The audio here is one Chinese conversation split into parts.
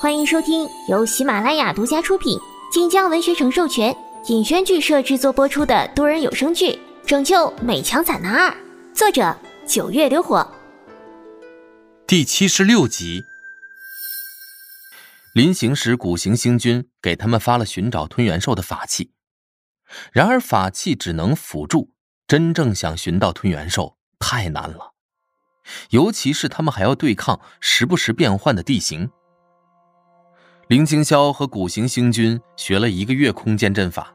欢迎收听由喜马拉雅独家出品、晋江文学城授权、尹轩剧社制作播出的多人有声剧《拯救美强惨男二》，作者九月流火，第七十六集。临行时，古行星君给他们发了寻找吞元兽的法器，然而法器只能辅助，真正想寻到吞元兽太难了，尤其是他们还要对抗时不时变换的地形。林清霄和古行星君学了一个月空间阵法，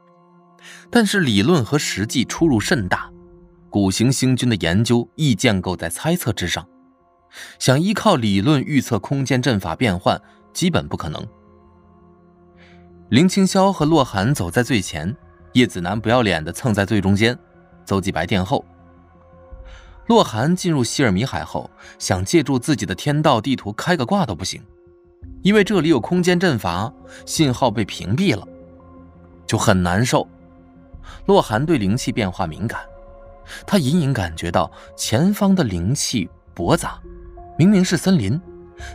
但是理论和实际出入甚大。古行星君的研究亦建构在猜测之上，想依靠理论预测空间阵法变换，基本不可能。林清霄和洛寒走在最前，叶子楠不要脸的蹭在最中间，邹继白殿后。洛寒进入希尔米海后，想借助自己的天道地图开个挂都不行。因为这里有空间阵法，信号被屏蔽了，就很难受。洛寒对灵气变化敏感，他隐隐感觉到前方的灵气驳杂，明明是森林，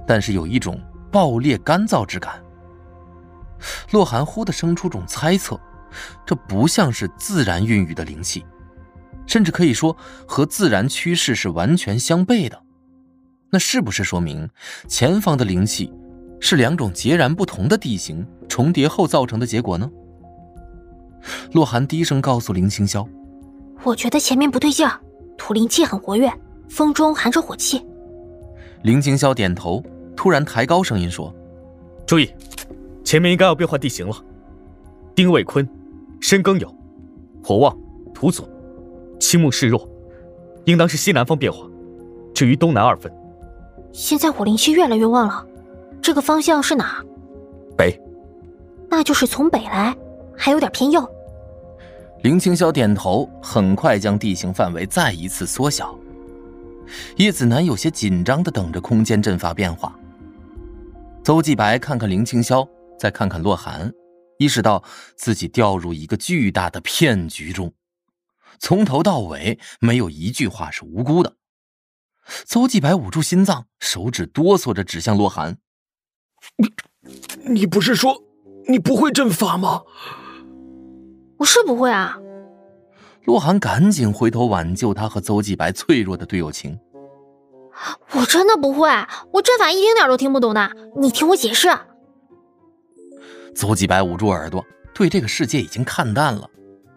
但是有一种爆裂干燥之感。洛寒忽地生出种猜测，这不像是自然孕育的灵气，甚至可以说和自然趋势是完全相悖的。那是不是说明前方的灵气？是两种截然不同的地形重叠后造成的结果呢？洛寒低声告诉林清霄：“我觉得前面不对劲儿，土灵气很活跃，风中含着火气。”林清霄点头，突然抬高声音说：“注意，前面应该要变换地形了。丁未坤，申庚酉，火旺，土阻，青木示弱，应当是西南方变化。至于东南二分，现在火灵气越来越旺了。”这个方向是哪？北，那就是从北来，还有点偏右。林清霄点头，很快将地形范围再一次缩小。叶子楠有些紧张的等着空间阵法变化。邹继白看看林清霄，再看看洛寒，意识到自己掉入一个巨大的骗局中，从头到尾没有一句话是无辜的。邹继白捂住心脏，手指哆嗦着指向洛寒。你，你不是说你不会阵法吗？我是不会啊。洛寒赶紧回头挽救他和邹继白脆弱的队友情。我真的不会，我阵法一丁点都听不懂的，你听我解释。邹继白捂住耳朵，对这个世界已经看淡了，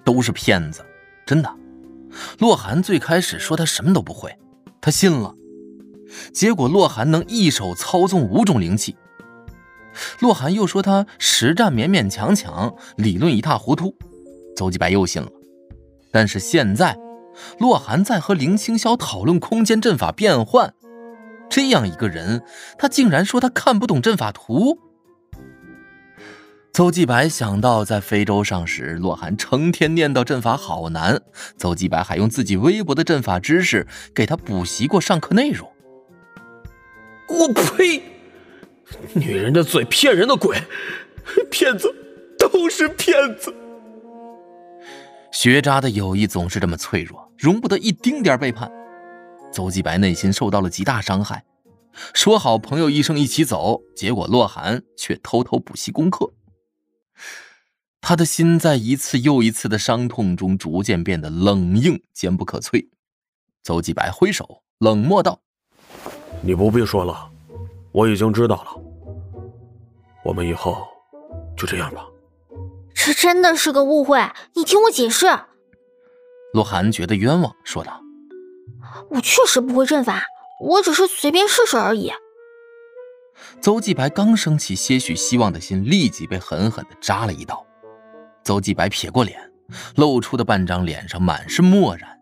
都是骗子，真的。洛寒最开始说他什么都不会，他信了，结果洛寒能一手操纵五种灵气。洛寒又说他实战勉勉强强，理论一塌糊涂，邹继白又信了。但是现在，洛寒在和林清霄讨论空间阵法变换，这样一个人，他竟然说他看不懂阵法图。邹继白想到在非洲上时，洛寒成天念叨阵法好难，邹继白还用自己微薄的阵法知识给他补习过上课内容。我呸！女人的嘴骗人的鬼，骗子都是骗子。学渣的友谊总是这么脆弱，容不得一丁点背叛。邹继白内心受到了极大伤害，说好朋友一生一起走，结果洛寒却偷偷补习功课。他的心在一次又一次的伤痛中逐渐变得冷硬坚不可摧。邹继白挥手冷漠道：“你不必说了。”我已经知道了，我们以后就这样吧。这真的是个误会，你听我解释。洛寒觉得冤枉，说道：“我确实不会阵法，我只是随便试试而已。”邹继白刚升起些许希望的心，立即被狠狠的扎了一刀。邹继白撇过脸，露出的半张脸上满是漠然。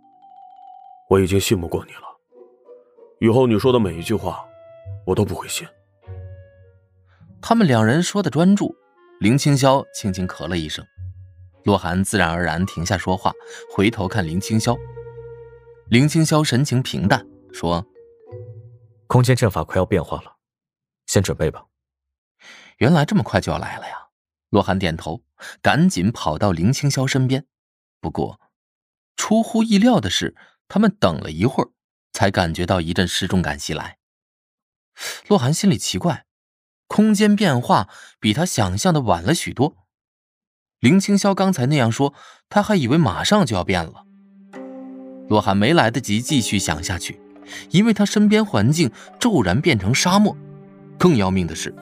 我已经信不过你了，以后你说的每一句话。我都不会信。他们两人说的专注，林清霄轻轻咳了一声，洛寒自然而然停下说话，回头看林清霄。林清霄神情平淡说：“空间阵法快要变化了，先准备吧。”原来这么快就要来了呀！洛寒点头，赶紧跑到林清霄身边。不过，出乎意料的是，他们等了一会儿，才感觉到一阵失重感袭来。洛寒心里奇怪，空间变化比他想象的晚了许多。林青霄刚才那样说，他还以为马上就要变了。洛寒没来得及继续想下去，因为他身边环境骤然变成沙漠。更要命的是，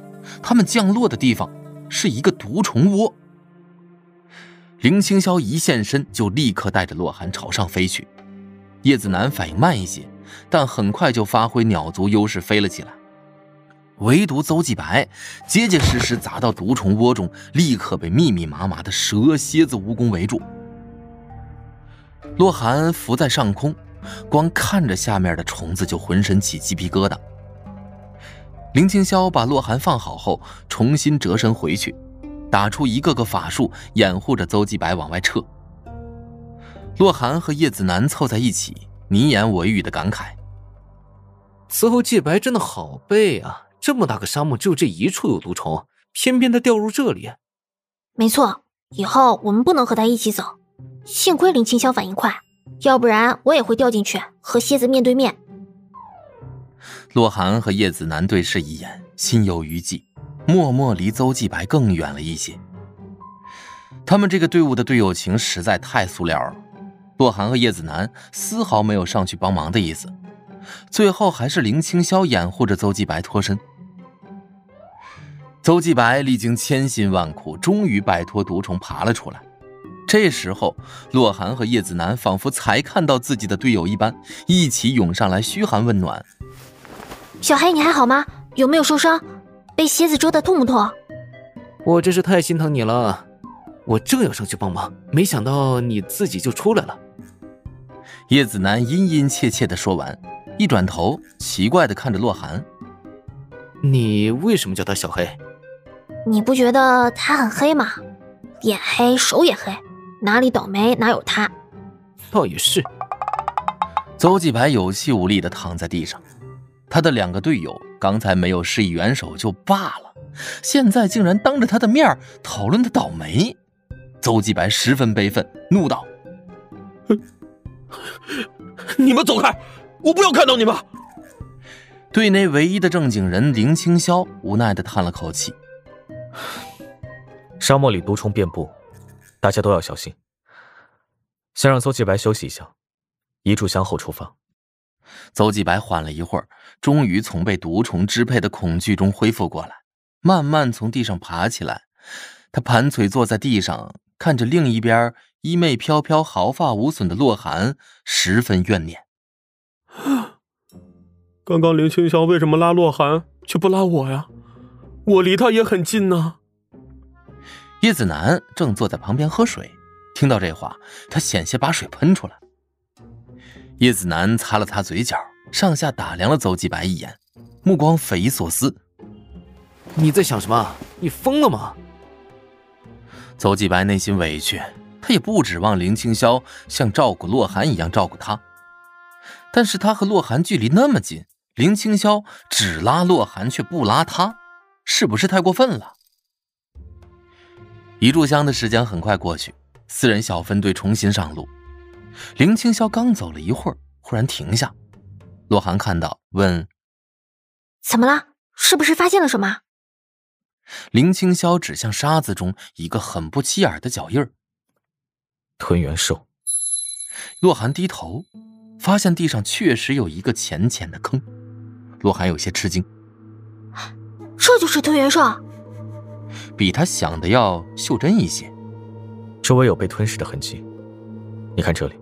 他们降落的地方是一个毒虫窝。林青霄一现身，就立刻带着洛寒朝上飞去。叶子楠反应慢一些，但很快就发挥鸟族优势飞了起来。唯独邹继白结结实实砸到毒虫窝中，立刻被密密麻麻的蛇、蝎子、蜈蚣围住。洛寒浮在上空，光看着下面的虫子就浑身起鸡皮疙瘩。林青霄把洛寒放好后，重新折身回去。打出一个个法术，掩护着邹继白往外撤。洛寒和叶子楠凑在一起，你言我语的感慨：“此后继白真的好背啊！这么大个沙漠，只有这一处有毒虫，偏偏他掉入这里。没错，以后我们不能和他一起走。幸亏林清霄反应快，要不然我也会掉进去和蝎子面对面。”洛寒和叶子楠对视一眼，心有余悸。默默离邹继白更远了一些。他们这个队伍的队友情实在太塑料了。洛寒和叶子楠丝毫没有上去帮忙的意思，最后还是林青霄掩护着邹继白脱身。邹继白历经千辛万苦，终于摆脱毒虫爬了出来。这时候，洛寒和叶子楠仿佛才看到自己的队友一般，一起涌上来嘘寒问暖：“小黑，你还好吗？有没有受伤？”被蝎子蛰的痛不痛？我真是太心疼你了，我正要上去帮忙，没想到你自己就出来了。叶子楠殷殷切切地说完，一转头，奇怪的看着洛寒：“你为什么叫他小黑？你不觉得他很黑吗？脸黑，手也黑，哪里倒霉哪有他。倒也是。”邹继白有气无力的躺在地上。他的两个队友刚才没有施以援手就罢了，现在竟然当着他的面讨论他倒霉。邹继白十分悲愤，怒道：“你们走开，我不要看到你们！”队内唯一的正经人林青霄无奈的叹了口气：“沙漠里毒虫遍布，大家都要小心。先让邹继白休息一下，一炷香后出发。”邹继白缓了一会儿，终于从被毒虫支配的恐惧中恢复过来，慢慢从地上爬起来。他盘腿坐在地上，看着另一边衣袂飘飘、毫发无损的洛寒，十分怨念。刚刚林青霄为什么拉洛寒，却不拉我呀？我离他也很近呢。叶子楠正坐在旁边喝水，听到这话，他险些把水喷出来。叶子楠擦了擦嘴角，上下打量了邹继白一眼，目光匪夷所思：“你在想什么？你疯了吗？”邹继白内心委屈，他也不指望林青霄像照顾洛寒一样照顾他，但是他和洛寒距离那么近，林青霄只拉洛寒却不拉他，是不是太过分了？一炷香的时间很快过去，四人小分队重新上路。林青霄刚走了一会儿，忽然停下。洛寒看到，问：“怎么了？是不是发现了什么？”林青霄指向沙子中一个很不起眼的脚印儿。吞元兽。洛寒低头，发现地上确实有一个浅浅的坑。洛寒有些吃惊：“这就是吞元兽？”比他想的要袖珍一些。周围有被吞噬的痕迹。你看这里。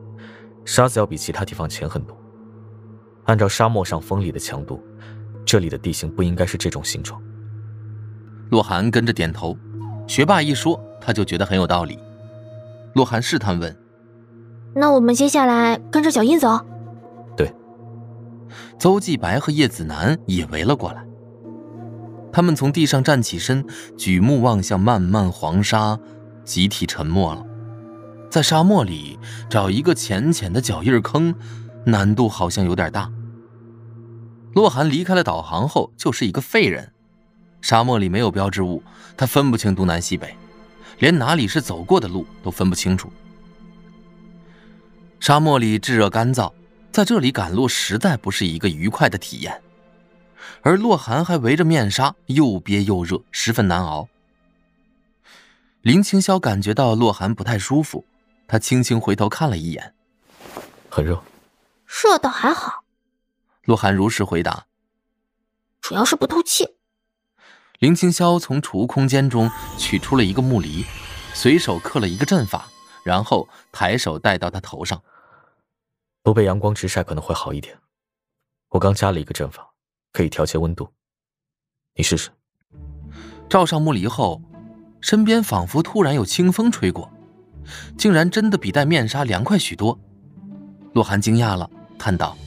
沙子要比其他地方浅很多。按照沙漠上风力的强度，这里的地形不应该是这种形状。洛寒跟着点头。学霸一说，他就觉得很有道理。洛寒试探问：“那我们接下来跟着脚印走？”邹继白和叶子楠也围了过来。他们从地上站起身，举目望向漫漫黄沙，集体沉默了。在沙漠里找一个浅浅的脚印坑，难度好像有点大。洛寒离开了导航后，就是一个废人。沙漠里没有标志物，他分不清东南西北，连哪里是走过的路都分不清楚。沙漠里炙热干燥，在这里赶路实在不是一个愉快的体验。而洛寒还围着面纱，又憋又热，十分难熬。林青霄感觉到洛寒不太舒服，他轻轻回头看了一眼，很热，热倒还好。洛寒如实回答，主要是不透气。林青霄从储物空间中取出了一个木梨，随手刻了一个阵法，然后抬手戴到他头上。不被阳光直晒可能会好一点。我刚加了一个阵法，可以调节温度。你试试。罩上木梨后，身边仿佛突然有清风吹过，竟然真的比戴面纱凉快许多。洛寒惊讶了，叹道：“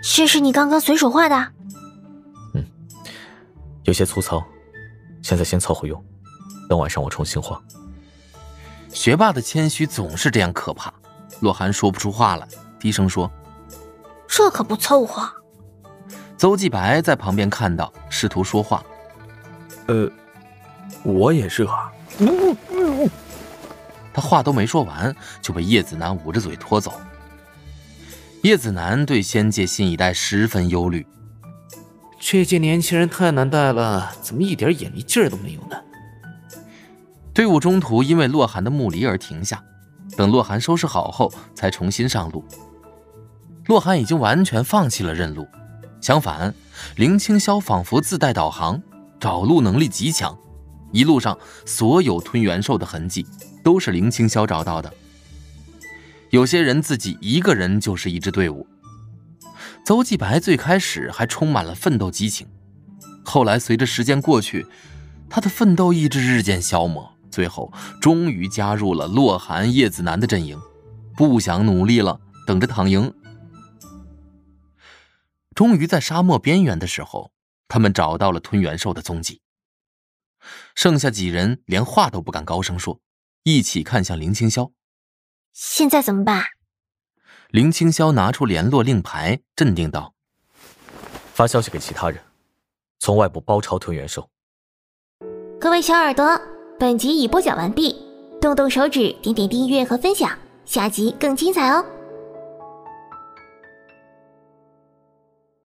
这是你刚刚随手画的？”“嗯，有些粗糙，现在先凑合用，等晚上我重新画。”学霸的谦虚总是这样可怕。洛寒说不出话来，低声说：“这可不凑合。”邹继白在旁边看到，试图说话：“呃，我也热。”他话都没说完，就被叶子楠捂着嘴拖走。叶子楠对仙界新一代十分忧虑：“这届年轻人太难带了，怎么一点眼力劲儿都没有呢？”队伍中途因为洛寒的木离而停下。等洛寒收拾好后，才重新上路。洛寒已经完全放弃了认路，相反，林青霄仿佛自带导航，找路能力极强。一路上所有吞元兽的痕迹，都是林青霄找到的。有些人自己一个人就是一支队伍。邹继白最开始还充满了奋斗激情，后来随着时间过去，他的奋斗意志日渐消磨。最后，终于加入了洛寒、叶子楠的阵营，不想努力了，等着躺赢。终于在沙漠边缘的时候，他们找到了吞元兽的踪迹。剩下几人连话都不敢高声说，一起看向林青霄。现在怎么办？林青霄拿出联络令牌，镇定道：“发消息给其他人，从外部包抄吞元兽。”各位小耳朵。本集已播讲完毕，动动手指，点点订阅和分享，下集更精彩哦！